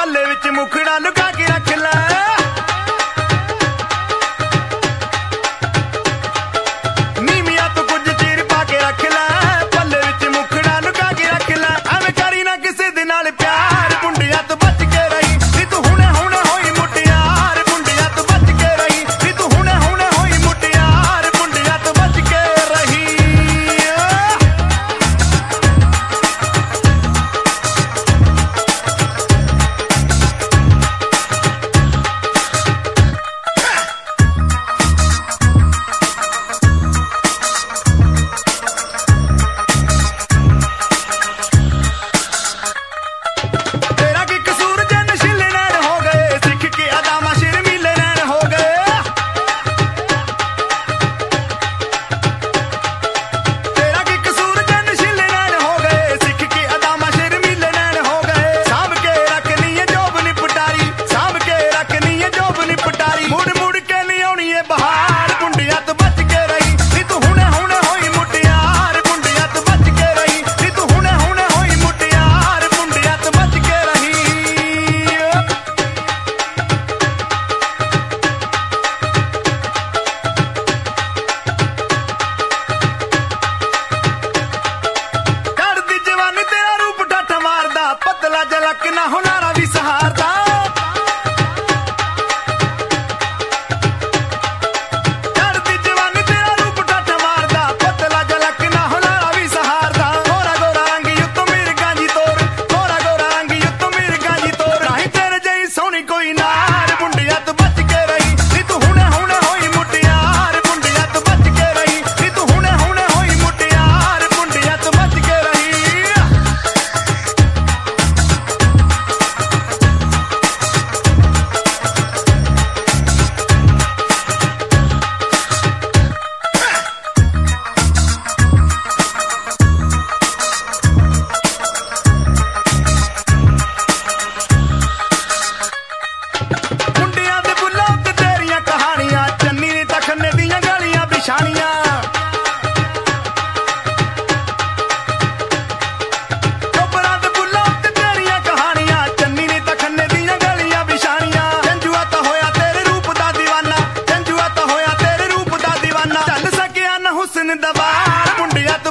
ਪੱਲੇ ਵਿੱਚ ਮੁਖੜਾ ਲੁਕਾ ਕੇ ਰੱਖ ਲੈ। हुस्न दबा मुंडिया तो